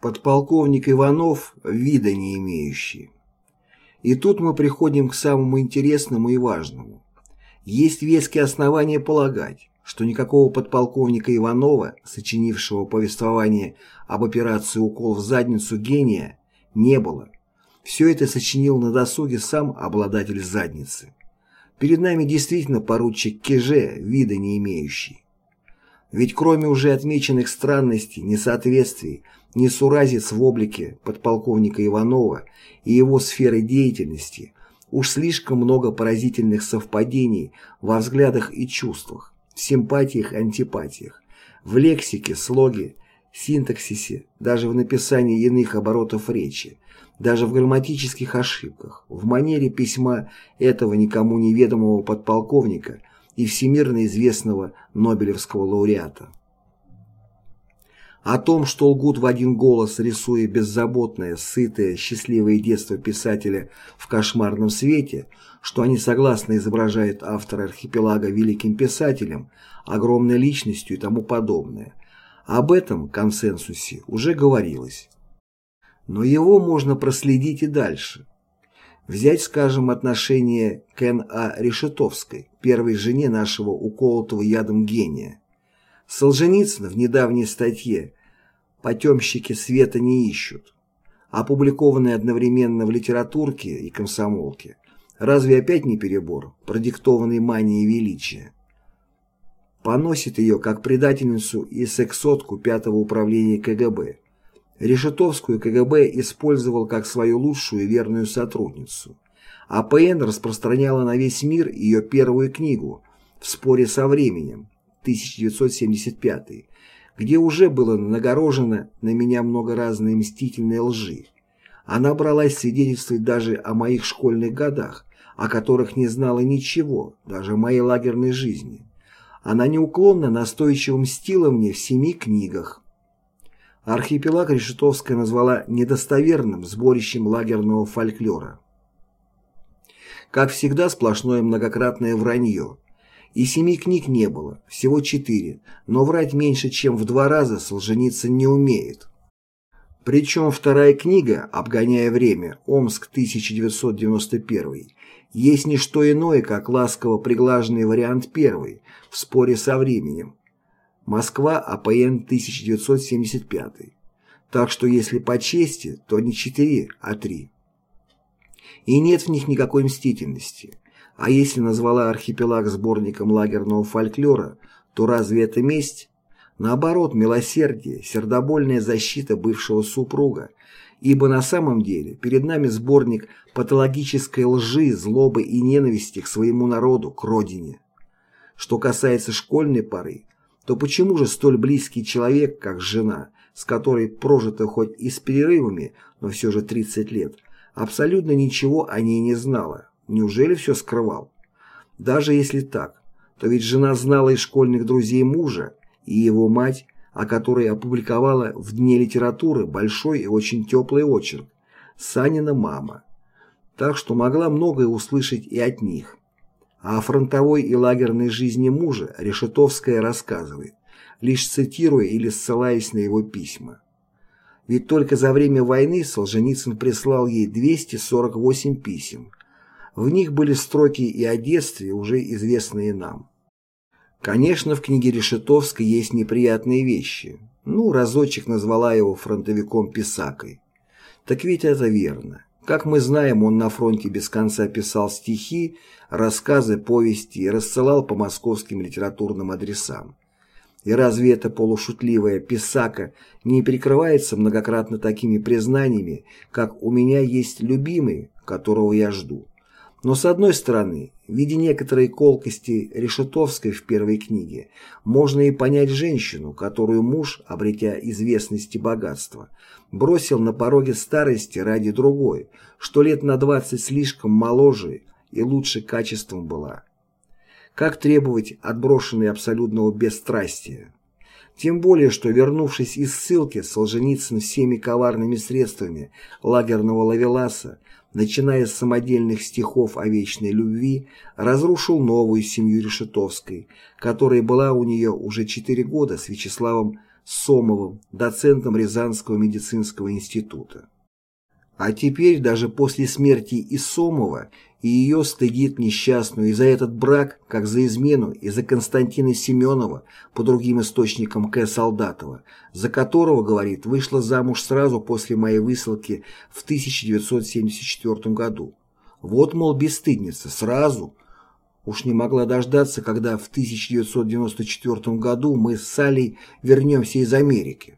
Подполковник Иванов – вида не имеющий. И тут мы приходим к самому интересному и важному. Есть веские основания полагать, что никакого подполковника Иванова, сочинившего повествование об операции «Укол в задницу гения», не было. Все это сочинил на досуге сам обладатель задницы. Перед нами действительно поручик Кеже, вида не имеющий. Ведь кроме уже отмеченных странностей, несоответствий, несуразиц в облике подполковника Иванова и его сферы деятельности, уж слишком много поразительных совпадений во взглядах и чувствах, в симпатиях и антипатиях, в лексике, слоге, синтаксисе, даже в написании иных оборотов речи, даже в грамматических ошибках, в манере письма этого никому неведомого подполковника и всемирно известного Нобелевского лауреата. О том, что лгут в один голос, рисуя беззаботное, сытое, счастливое детство писателя в кошмарном свете, что они согласно изображают автора архипелага великим писателем, огромной личностью и тому подобное. Об этом консенсусе уже говорилось. Но его можно проследить и дальше. Взять, скажем, отношение к Н.А. Решетовской, первой жене нашего уколотого ядом гения. Солженицын в недавней статье «Потемщики света не ищут», опубликованной одновременно в литературке и комсомолке, разве опять не перебор, продиктованный манией величия? Поносит ее как предательницу и сексотку пятого управления КГБ, Решетовскую КГБ использовал как свою лучшую и верную сотрудницу. А ПН распространяла на весь мир ее первую книгу «В споре со временем» 1975 где уже было нагорожено на меня много разной мстительной лжи. Она бралась свидетельствовать даже о моих школьных годах, о которых не знала ничего, даже о моей лагерной жизни. Она неуклонно настойчиво мстила мне в семи книгах, Архипелаг Решетовская назвала недостоверным сборищем лагерного фольклора. Как всегда, сплошное многократное вранье. И семи книг не было, всего четыре, но врать меньше, чем в два раза Солженицын не умеет. Причем вторая книга «Обгоняя время. Омск, 1991» есть не что иное, как ласково приглаженный вариант первой в споре со временем, Москва, АПН 1975. Так что если по чести, то не 4, а 3. И нет в них никакой мстительности. А если назвала архипелаг сборником лагерного фольклора, то разве это месть? Наоборот, милосердие, сердобольная защита бывшего супруга, ибо на самом деле перед нами сборник патологической лжи, злобы и ненависти к своему народу, к родине. Что касается школьной поры, то почему же столь близкий человек, как жена, с которой прожито хоть и с перерывами, но все же 30 лет, абсолютно ничего о ней не знала? Неужели все скрывал? Даже если так, то ведь жена знала и школьных друзей мужа, и его мать, о которой опубликовала в Дне литературы большой и очень теплый очерк «Санина мама». Так что могла многое услышать и от них. А о фронтовой и лагерной жизни мужа Решетовская рассказывает, лишь цитируя или ссылаясь на его письма. Ведь только за время войны Солженицын прислал ей 248 писем. В них были строки и о детстве, уже известные нам. Конечно, в книге Решетовской есть неприятные вещи. Ну, разочек назвала его фронтовиком-писакой. Так ведь это верно. Как мы знаем, он на фронте без конца писал стихи, рассказы, повести и рассылал по московским литературным адресам. И разве эта полушутливая писака не прикрывается многократно такими признаниями, как «у меня есть любимый, которого я жду»? Но с одной стороны, видя некоторые колкости Решетовской в первой книге, можно и понять женщину, которую муж, обретя известность и богатство, бросил на пороге старости ради другой, что лет на двадцать слишком моложе и лучше качеством была. Как требовать отброшенной абсолютного бесстрастия? Тем более, что, вернувшись из ссылки, Солженицын всеми коварными средствами лагерного лавеласа, начиная с самодельных стихов о вечной любви, разрушил новую семью Решетовской, которая была у нее уже четыре года с Вячеславом Сомовым, доцентом Рязанского медицинского института. А теперь даже после смерти Исомова и ее стыдит несчастную и за этот брак, как за измену, и за Константина Семенова, по другим источникам К. Солдатова, за которого, говорит, вышла замуж сразу после моей высылки в 1974 году. Вот, мол, бесстыдница, сразу. Уж не могла дождаться, когда в 1994 году мы с Салей вернемся из Америки.